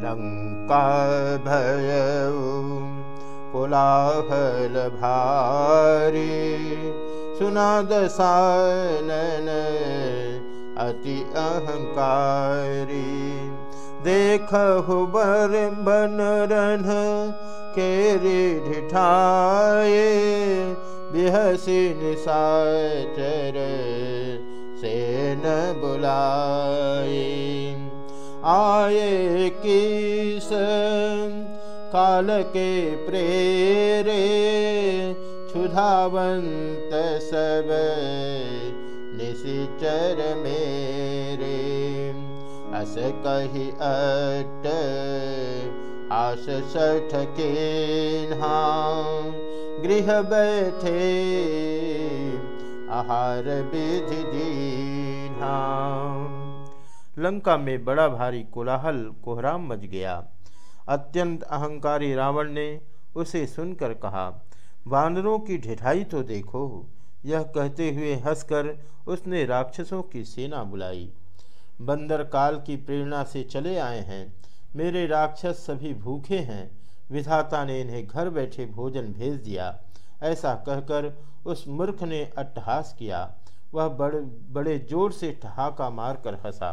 लङ्का भय कोलाहल भारी सुना दसानन अति अहंकारी। देखहु बर बनरन केरी ढिठाए बिहसी निशाचर सेन बुलाए आए किस काल के प्रेरे, क्षुधावंत सब निशिचर मेरे। अस कही अट, आस सठ के गृह बैठे, आहार विधि दीना। लंका में बड़ा भारी कोलाहल कोहराम मच गया। अत्यंत अहंकारी रावण ने उसे सुनकर कहा, वानरों की ढिठाई तो देखो। यह कहते हुए हंसकर उसने राक्षसों की सेना बुलाई। बंदर काल की प्रेरणा से चले आए हैं। मेरे राक्षस सभी भूखे हैं। विधाता ने इन्हें घर बैठे भोजन भेज दिया। ऐसा कहकर उस मूर्ख ने अट्टहास किया। वह बड़े बड़े ज़ोर से ठहाका मारकर हंसा।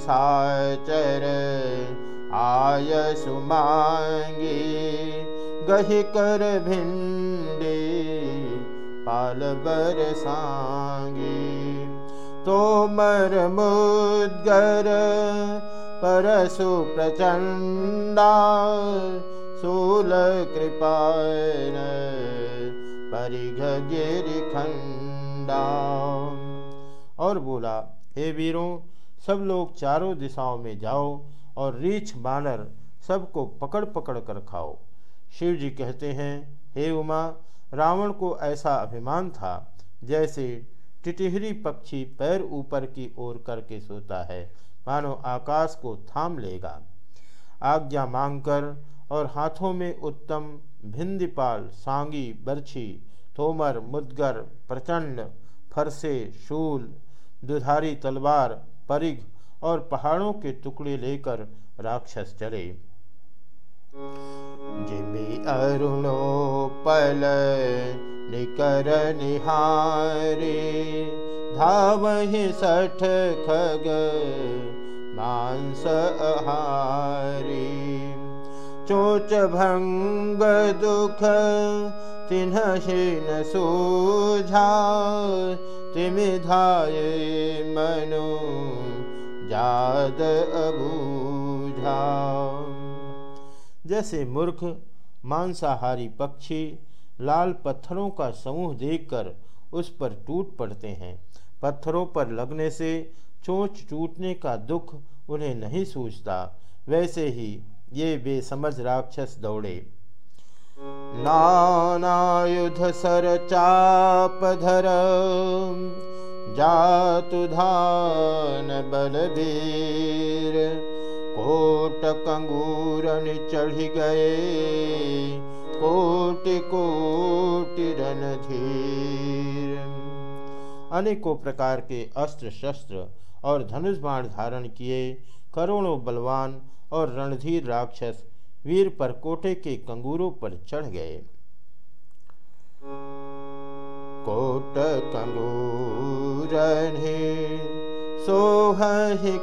चरे निशाचर आय सुमांगी, गही कर भिंडी, पाल बर सांगी। तो मर मुद्गर परशु प्रचंडा शूल कृपायन परिघ गिर खंडा। और बोला, हे वीरों सब लोग चारों दिशाओं में जाओ और रीछ बानर सबको पकड़ पकड़ कर खाओ। शिव जी कहते हैं, हे उमा, रावण को ऐसा अभिमान था जैसे टिटिहरी पक्षी पैर ऊपर की ओर करके सोता है। मानो आकाश को थाम लेगा। आज्ञा मांगकर और हाथों में उत्तम भिंदीपाल, सांगी, बर्छी, तोमर, मुदगर, प्रचंड फरसे, शूल, दुधारी तलवार परिघ और पहाड़ों के टुकड़े लेकर राक्षस चले। अरुणो, पल निकर निहारे, धावहि सठ खग, मांस आहारी। चोच भंग दुख तिन्हीन सूझा तिमिधाय मनु। जाद अबूझा। जैसे मूर्ख, मांसाहारी पक्षी लाल पत्थरों का समूह देखकर उस पर टूट पड़ते हैं। पत्थरों पर लगने से चोंच टूटने का दुख उन्हें नहीं सूझता। वैसे ही ये बेसमझ राक्षस दौड़े। नानायुध सर चाप धर जातु धान बलबीर, कोट कंगूरन चढ़ गए, कोटि कोटि रणधीर। अनेकों प्रकार के अस्त्र शस्त्र और धनुष बाण धारण किए, करोड़ों बलवान और रणधीर राक्षस वीर पर कोटे के कंगूरों पर चढ़ गए। कोट कंगूर सोह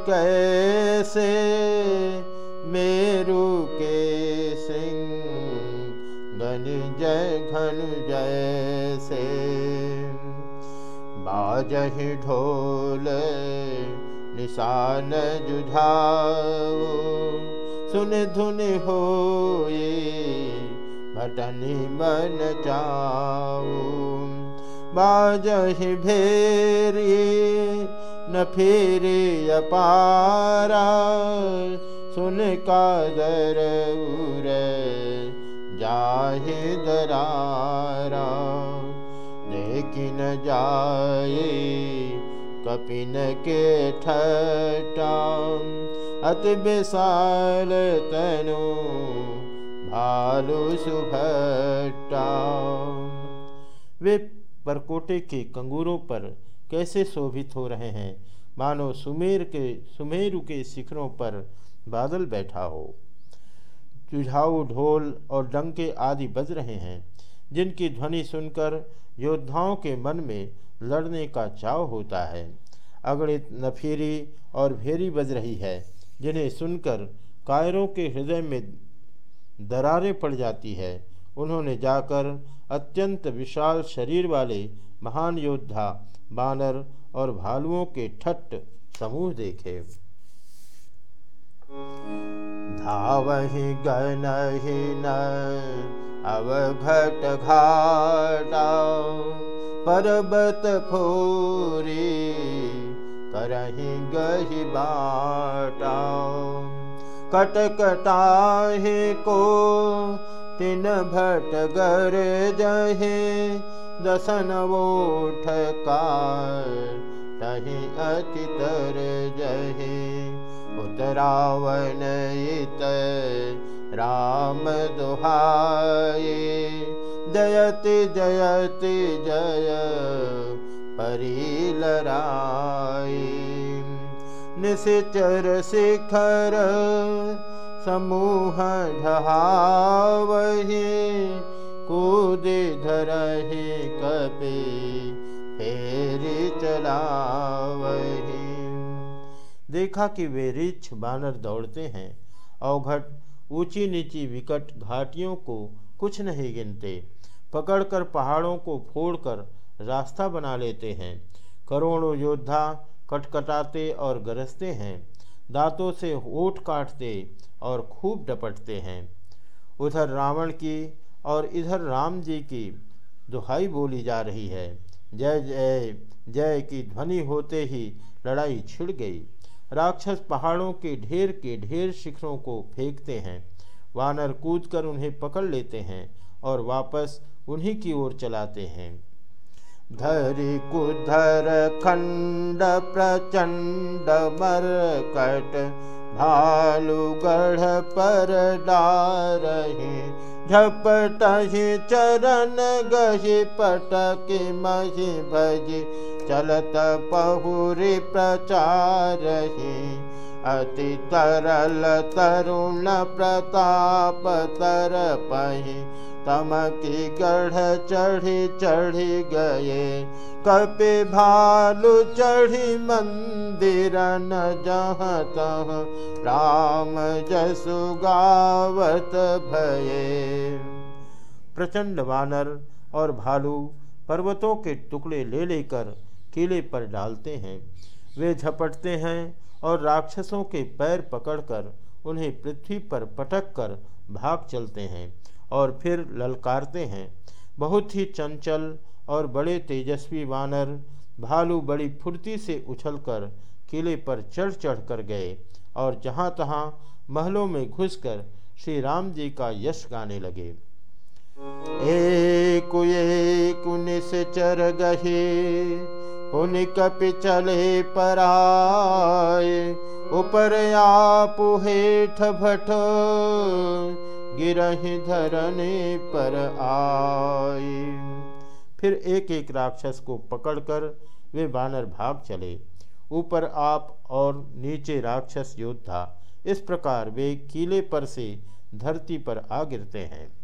कैसे मेरु के सिंह गन जय घन जैसे। बाजहि ढोल निशान जुझाओ सुन धुन हो भटनी मन चाऊ बाजहि भेरी न फेरे अपारा। सुन जाहे दरारा। लेकिन जाए कपिन के ठटा। अति विशाल तनु भालु सुभटा वे परकोटे के कंगूरों पर कैसे शोभित हो रहे हैं? मानो सुमेर के, सुमेरु के शिखरों पर बादल बैठा हो। चुझाऊ ढोल और डंके आदि बज रहे हैं, जिनकी ध्वनि सुनकर योद्धाओं के मन में लड़ने का चाव होता है। अगणित नफीरी और भेरी बज रही है, जिन्हें सुनकर कायरों के हृदय में दरारें पड़ जाती है। उन्होंने जाकर अत्यंत विशाल शरीर वाले महान योद्धा, बानर और भालुओं के ठट्ट समूह देखे। धावहि गनहि न अवघट घाटा, पर्वत फोरी, करहि गहि बाटा। कटकटाहे को तिन भट गर जहे दसन वोठ का तही अति जहे। उतरावन इत राम दुहाये जयति जयति जय परिलराय निशिचर शिखर समूह ढहावहि कूद धरहि कपे, फेरी चलावहि। देखा कि वे रिछ बानर दौड़ते हैं, अवघट ऊँची नीची विकट घाटियों को कुछ नहीं गिनते। पकड़कर पहाड़ों को फोड़कर रास्ता बना लेते हैं। करोड़ों योद्धा कटकटाते और गरजते हैं। दांतों से ओट काटते और खूब डपटते हैं। उधर रावण की और इधर राम जी की दुहाई बोली जा रही है। जय जय जय की ध्वनि होते ही लड़ाई छिड़ गई। राक्षस पहाड़ों के ढेर के ढेर शिखरों को फेंकते हैं। वानर कूदकर उन्हें पकड़ लेते हैं और वापस उन्हीं की ओर चलाते हैं। धरि कुधर खंड प्रचंड मरकट पर डारही झपटहि चरण गहि पटक मही भजी चलत पहुरी प्रचारही। अति तरल तरुण प्रताप तर पही तमकी गढ़ चढ़ी चढ़ी गए, कपि भालू चढ़ी मंदिर न जहाँ तह राम जसु गावत भये। प्रचंड वानर और भालू पर्वतों के टुकड़े ले लेकर किले पर डालते हैं। वे झपटते हैं और राक्षसों के पैर पकड़कर उन्हें पृथ्वी पर पटक कर भाग चलते हैं। और फिर ललकारते हैं। बहुत ही चंचल और बड़े तेजस्वी वानर भालू बड़ी फुर्ती से उछलकर किले पर चढ़ चढ़ कर गए और जहाँ तहाँ महलों में घुसकर श्री राम जी का यश गाने लगे। एक एक चर गहे, उन कपि चले पराए ऊपर आप हेठ भट गिरहि धरने पर आए। फिर एक एक राक्षस को पकड़कर वे बानर भाग चले। ऊपर आप और नीचे राक्षस योद्धा, इस प्रकार वे किले पर से धरती पर आ गिरते हैं।